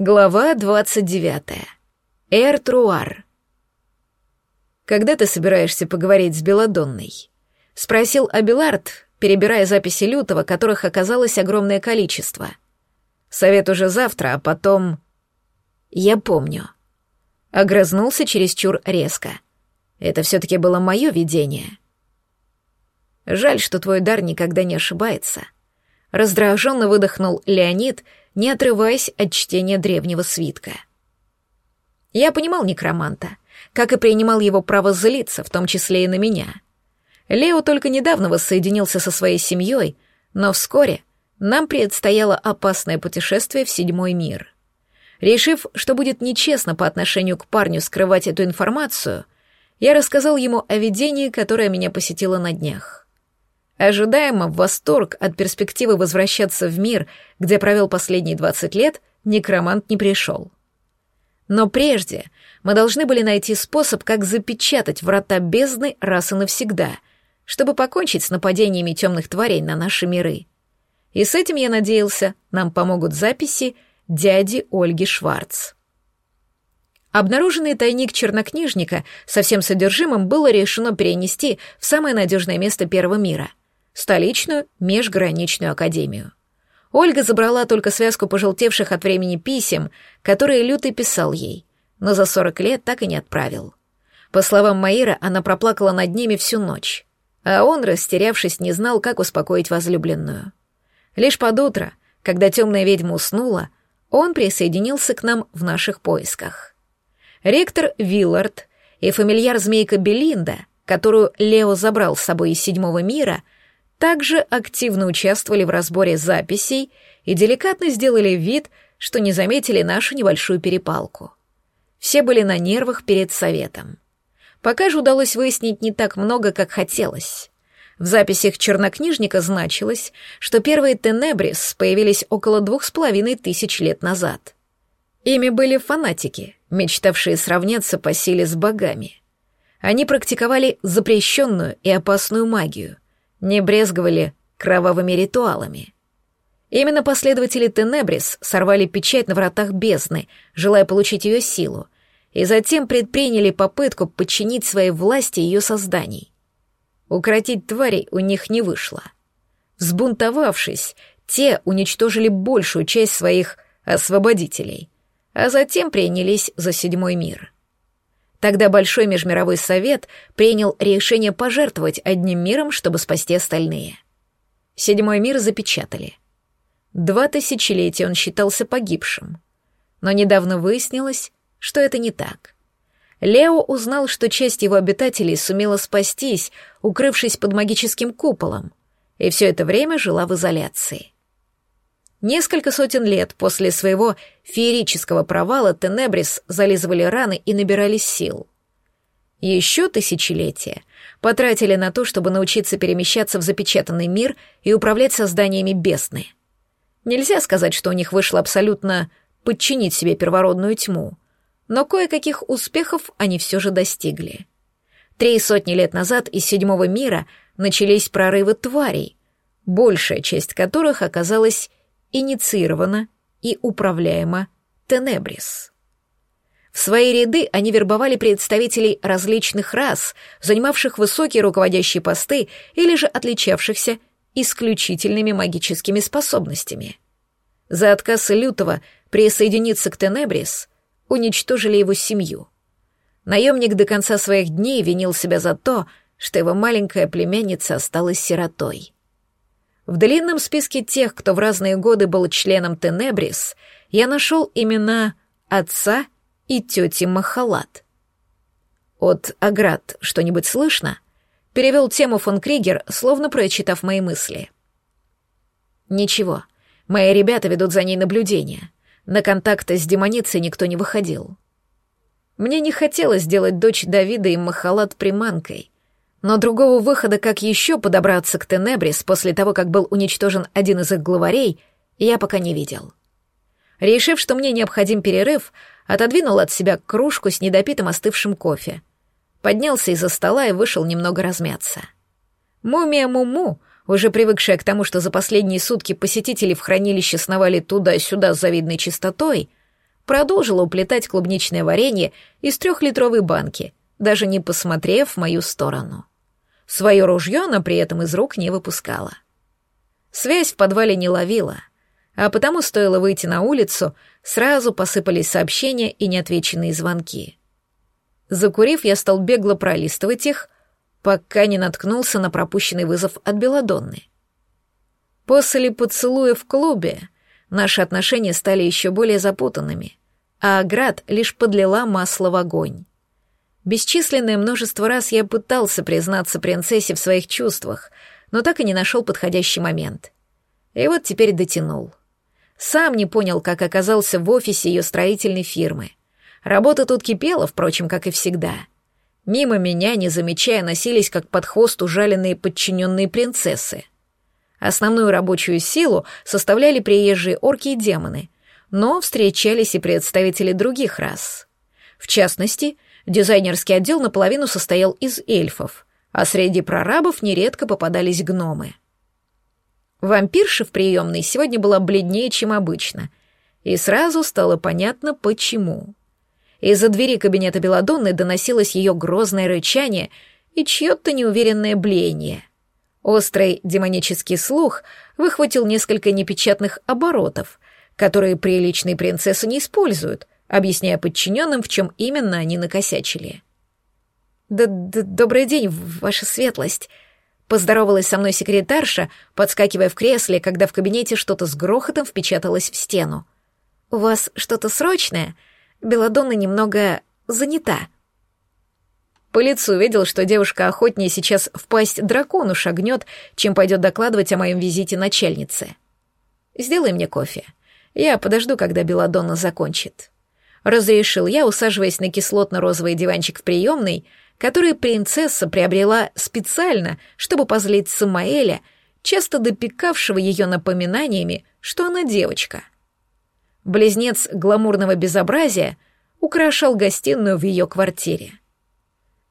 Глава 29. Эр-Труар. «Когда ты собираешься поговорить с Беладонной?» — спросил Абилард, перебирая записи Лютого, которых оказалось огромное количество. «Совет уже завтра, а потом...» «Я помню». Огрызнулся чересчур резко. Это все-таки было мое видение. Жаль, что твой дар никогда не ошибается. Раздраженно выдохнул Леонид — не отрываясь от чтения древнего свитка. Я понимал некроманта, как и принимал его право злиться, в том числе и на меня. Лео только недавно воссоединился со своей семьей, но вскоре нам предстояло опасное путешествие в седьмой мир. Решив, что будет нечестно по отношению к парню скрывать эту информацию, я рассказал ему о видении, которое меня посетило на днях. Ожидаемо восторг от перспективы возвращаться в мир, где провел последние 20 лет, некромант не пришел. Но прежде мы должны были найти способ, как запечатать врата бездны раз и навсегда, чтобы покончить с нападениями темных тварей на наши миры. И с этим, я надеялся, нам помогут записи дяди Ольги Шварц. Обнаруженный тайник чернокнижника со всем содержимым было решено перенести в самое надежное место Первого мира — столичную межграничную академию. Ольга забрала только связку пожелтевших от времени писем, которые Лютый писал ей, но за сорок лет так и не отправил. По словам Маира, она проплакала над ними всю ночь, а он, растерявшись, не знал, как успокоить возлюбленную. Лишь под утро, когда темная ведьма уснула, он присоединился к нам в наших поисках. Ректор Виллард и фамильяр-змейка Белинда, которую Лео забрал с собой из седьмого мира — также активно участвовали в разборе записей и деликатно сделали вид, что не заметили нашу небольшую перепалку. Все были на нервах перед советом. Пока же удалось выяснить не так много, как хотелось. В записях чернокнижника значилось, что первые Тенебрис появились около двух с половиной тысяч лет назад. Ими были фанатики, мечтавшие сравняться по силе с богами. Они практиковали запрещенную и опасную магию — не брезговали кровавыми ритуалами. Именно последователи Тенебрис сорвали печать на вратах бездны, желая получить ее силу, и затем предприняли попытку подчинить своей власти ее созданий. Укротить тварей у них не вышло. Взбунтовавшись, те уничтожили большую часть своих освободителей, а затем принялись за седьмой мир — Тогда Большой Межмировой Совет принял решение пожертвовать одним миром, чтобы спасти остальные. Седьмой мир запечатали. Два тысячелетия он считался погибшим. Но недавно выяснилось, что это не так. Лео узнал, что часть его обитателей сумела спастись, укрывшись под магическим куполом, и все это время жила в изоляции. Несколько сотен лет после своего феерического провала Тенебрис зализывали раны и набирались сил. Еще тысячелетия потратили на то, чтобы научиться перемещаться в запечатанный мир и управлять созданиями бесны. Нельзя сказать, что у них вышло абсолютно подчинить себе первородную тьму, но кое-каких успехов они все же достигли. Три сотни лет назад из седьмого мира начались прорывы тварей, большая часть которых оказалась инициирована и управляема Тенебрис. В свои ряды они вербовали представителей различных рас, занимавших высокие руководящие посты или же отличавшихся исключительными магическими способностями. За отказ Лютого присоединиться к Тенебрис уничтожили его семью. Наемник до конца своих дней винил себя за то, что его маленькая племянница осталась сиротой. В длинном списке тех, кто в разные годы был членом Тенебрис, я нашел имена отца и тети Махалат. От Аград что-нибудь слышно? Перевел тему фон Кригер, словно прочитав мои мысли. Ничего, мои ребята ведут за ней наблюдение. На контакты с демоницей никто не выходил. Мне не хотелось сделать дочь Давида и Махалат приманкой — но другого выхода, как еще подобраться к Тенебрис после того, как был уничтожен один из их главарей, я пока не видел. Решив, что мне необходим перерыв, отодвинул от себя кружку с недопитым остывшим кофе. Поднялся из-за стола и вышел немного размяться. Мумия Муму, уже привыкшая к тому, что за последние сутки посетители в хранилище сновали туда-сюда с завидной чистотой, продолжила уплетать клубничное варенье из трехлитровой банки, даже не посмотрев в мою сторону. Свое ружье она при этом из рук не выпускала. Связь в подвале не ловила, а потому стоило выйти на улицу, сразу посыпались сообщения и неотвеченные звонки. Закурив, я стал бегло пролистывать их, пока не наткнулся на пропущенный вызов от Беладонны. После поцелуя в клубе наши отношения стали еще более запутанными, а Град лишь подлила масло в огонь. Бесчисленное множество раз я пытался признаться принцессе в своих чувствах, но так и не нашел подходящий момент. И вот теперь дотянул. Сам не понял, как оказался в офисе ее строительной фирмы. Работа тут кипела, впрочем, как и всегда. Мимо меня, не замечая, носились как под хвост ужаленные подчиненные принцессы. Основную рабочую силу составляли приезжие орки и демоны, но встречались и представители других рас. В частности, Дизайнерский отдел наполовину состоял из эльфов, а среди прорабов нередко попадались гномы. Вампирша в приемной сегодня была бледнее, чем обычно, и сразу стало понятно, почему. Из-за двери кабинета Беладонны доносилось ее грозное рычание и чье-то неуверенное блеяние. Острый демонический слух выхватил несколько непечатных оборотов, которые приличные принцессы не используют — объясняя подчиненным, в чем именно они накосячили. «Да, да добрый день, ваша светлость!» Поздоровалась со мной секретарша, подскакивая в кресле, когда в кабинете что-то с грохотом впечаталось в стену. «У вас что-то срочное? Беладонна немного занята». По лицу видел, что девушка охотнее сейчас в пасть дракону шагнет, чем пойдет докладывать о моем визите начальнице. «Сделай мне кофе. Я подожду, когда Беладонна закончит». Разрешил я, усаживаясь на кислотно-розовый диванчик в приемной, который принцесса приобрела специально, чтобы позлить Самаэля, часто допекавшего ее напоминаниями, что она девочка. Близнец гламурного безобразия украшал гостиную в ее квартире.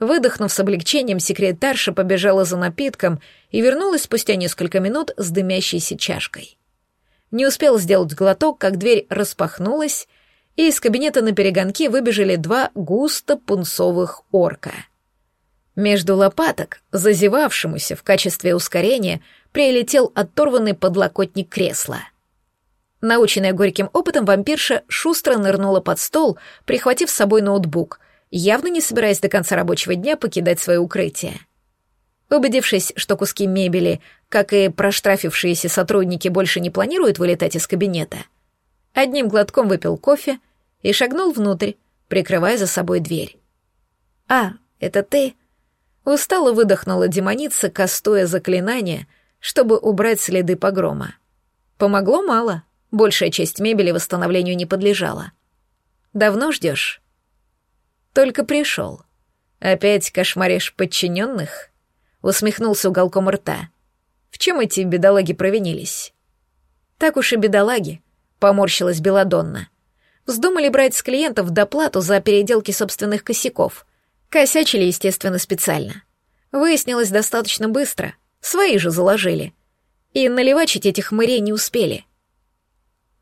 Выдохнув с облегчением, секретарша побежала за напитком и вернулась спустя несколько минут с дымящейся чашкой. Не успел сделать глоток, как дверь распахнулась, и из кабинета на перегонки выбежали два густо пунцовых орка. Между лопаток, зазевавшемуся в качестве ускорения, прилетел оторванный подлокотник кресла. Наученная горьким опытом, вампирша шустро нырнула под стол, прихватив с собой ноутбук, явно не собираясь до конца рабочего дня покидать свое укрытие. Убедившись, что куски мебели, как и проштрафившиеся сотрудники, больше не планируют вылетать из кабинета — одним глотком выпил кофе и шагнул внутрь, прикрывая за собой дверь. «А, это ты?» Устало выдохнула демоница, кастуя заклинание, чтобы убрать следы погрома. Помогло мало, большая часть мебели восстановлению не подлежала. «Давно ждешь?» «Только пришел. Опять кошмаришь подчиненных?» Усмехнулся уголком рта. «В чем эти бедолаги провинились?» «Так уж и бедолаги», поморщилась Беладонна. Вздумали брать с клиентов доплату за переделки собственных косяков. Косячили, естественно, специально. Выяснилось достаточно быстро. Свои же заложили. И наливачить этих мырей не успели.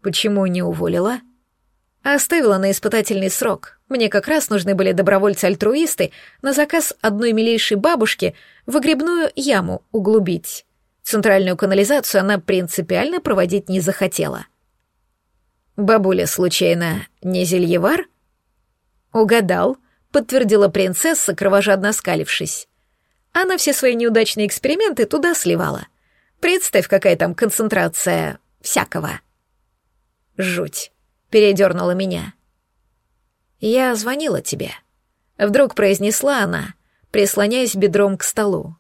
Почему не уволила? Оставила на испытательный срок. Мне как раз нужны были добровольцы-альтруисты на заказ одной милейшей бабушки выгребную яму углубить. Центральную канализацию она принципиально проводить не захотела. «Бабуля, случайно, не зельевар?» «Угадал», — подтвердила принцесса, кровожадно скалившись. Она все свои неудачные эксперименты туда сливала. Представь, какая там концентрация всякого. Жуть. Передернула меня. «Я звонила тебе», — вдруг произнесла она, прислоняясь бедром к столу.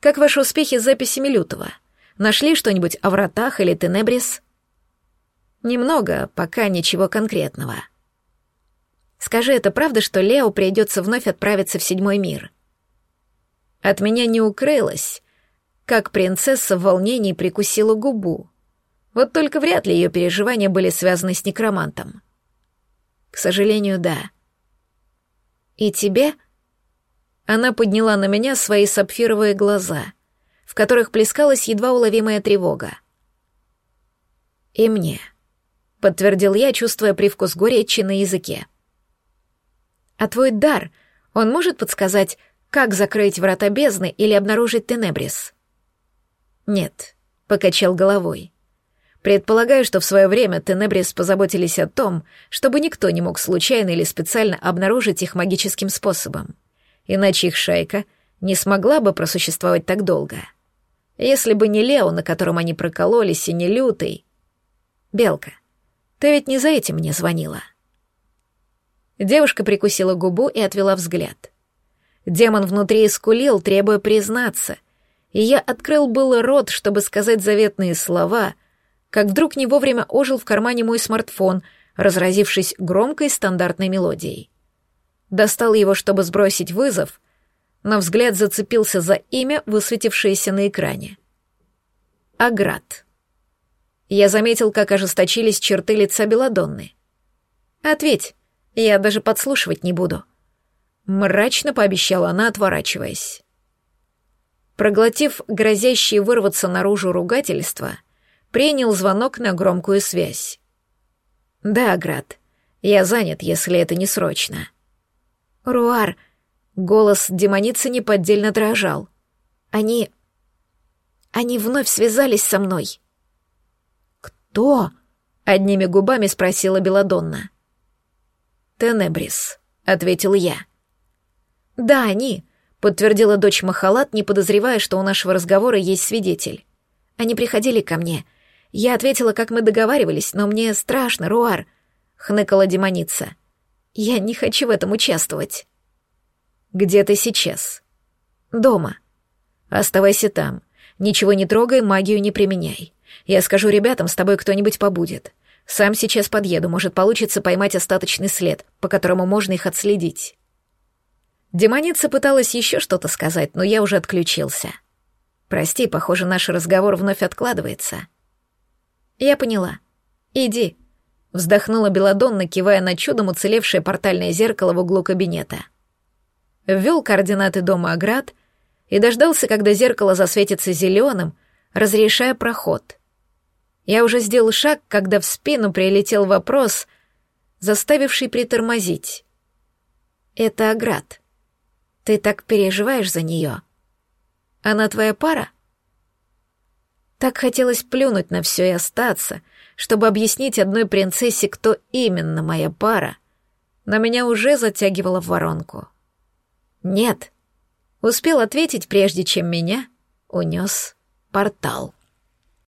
«Как ваши успехи с записями Лютого? Нашли что-нибудь о вратах или Тенебрис?» Немного, пока ничего конкретного. Скажи, это правда, что Лео придется вновь отправиться в седьмой мир? От меня не укрылось, как принцесса в волнении прикусила губу. Вот только вряд ли ее переживания были связаны с некромантом. К сожалению, да. И тебе? Она подняла на меня свои сапфировые глаза, в которых плескалась едва уловимая тревога. И мне. Подтвердил я, чувствуя привкус горечи на языке. А твой дар, он может подсказать, как закрыть врата бездны или обнаружить Тенебрис? Нет, покачал головой. Предполагаю, что в свое время Тенебрис позаботились о том, чтобы никто не мог случайно или специально обнаружить их магическим способом. Иначе их шайка не смогла бы просуществовать так долго. Если бы не Лео, на котором они прокололись, и не Лютый... Белка, ты ведь не за этим мне звонила. Девушка прикусила губу и отвела взгляд. Демон внутри искулил, требуя признаться, и я открыл было рот, чтобы сказать заветные слова, как вдруг не вовремя ожил в кармане мой смартфон, разразившись громкой стандартной мелодией. Достал его, чтобы сбросить вызов, но взгляд зацепился за имя, высветившееся на экране. Аград. Я заметил, как ожесточились черты лица Беладонны. «Ответь, я даже подслушивать не буду», — мрачно пообещала она, отворачиваясь. Проглотив грозящие вырваться наружу ругательства, принял звонок на громкую связь. «Да, Аград, я занят, если это не срочно». «Руар», Голос демоницы неподдельно дрожал. Они... Они вновь связались со мной. «Кто?» — одними губами спросила Беладонна. «Тенебрис», — ответил я. «Да, они», — подтвердила дочь Махалат, не подозревая, что у нашего разговора есть свидетель. «Они приходили ко мне. Я ответила, как мы договаривались, но мне страшно, Руар», — хныкала демоница. «Я не хочу в этом участвовать». «Где ты сейчас?» «Дома». «Оставайся там. Ничего не трогай, магию не применяй. Я скажу ребятам, с тобой кто-нибудь побудет. Сам сейчас подъеду, может, получится поймать остаточный след, по которому можно их отследить». Демоница пыталась еще что-то сказать, но я уже отключился. «Прости, похоже, наш разговор вновь откладывается». «Я поняла. Иди», — вздохнула Беладонна, кивая на чудом уцелевшее портальное зеркало в углу кабинета ввел координаты дома Аград и дождался, когда зеркало засветится зеленым, разрешая проход. Я уже сделал шаг, когда в спину прилетел вопрос, заставивший притормозить. «Это Аград. Ты так переживаешь за нее? Она твоя пара?» Так хотелось плюнуть на все и остаться, чтобы объяснить одной принцессе, кто именно моя пара, но меня уже затягивало в воронку. «Нет», — успел ответить, прежде чем меня унес портал.